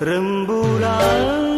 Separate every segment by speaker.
Speaker 1: 忍不了。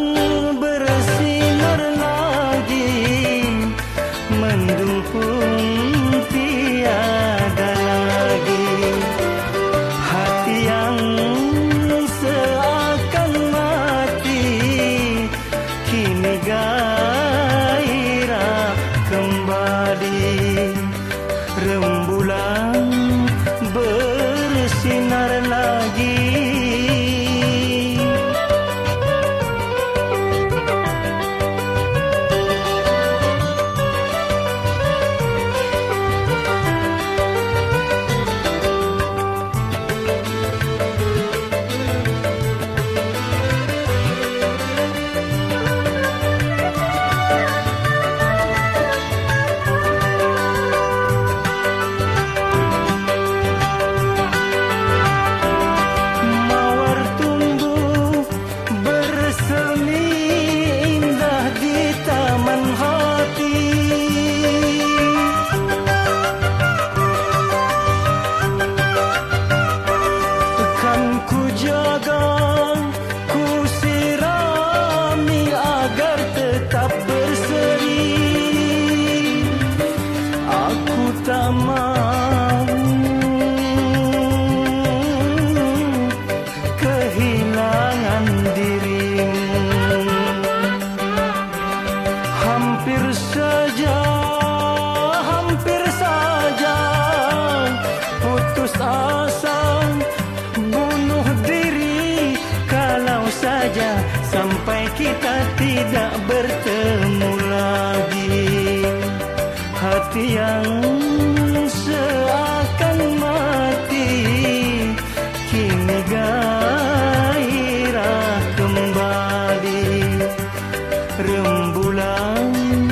Speaker 1: sampai kita tidak bertemu lagi. Hati yang seakan mati kini gairah kembali. Rembulan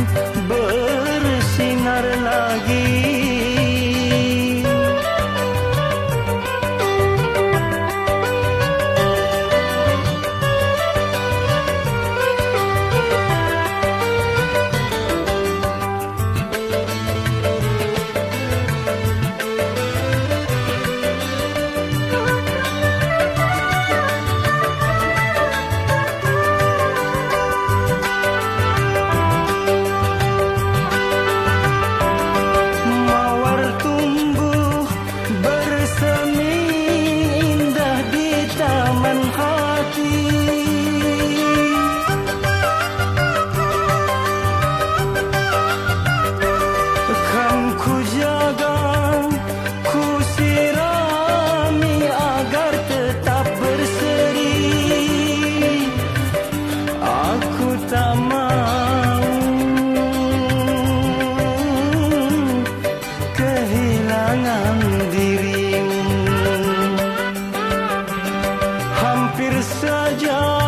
Speaker 1: फिर सजा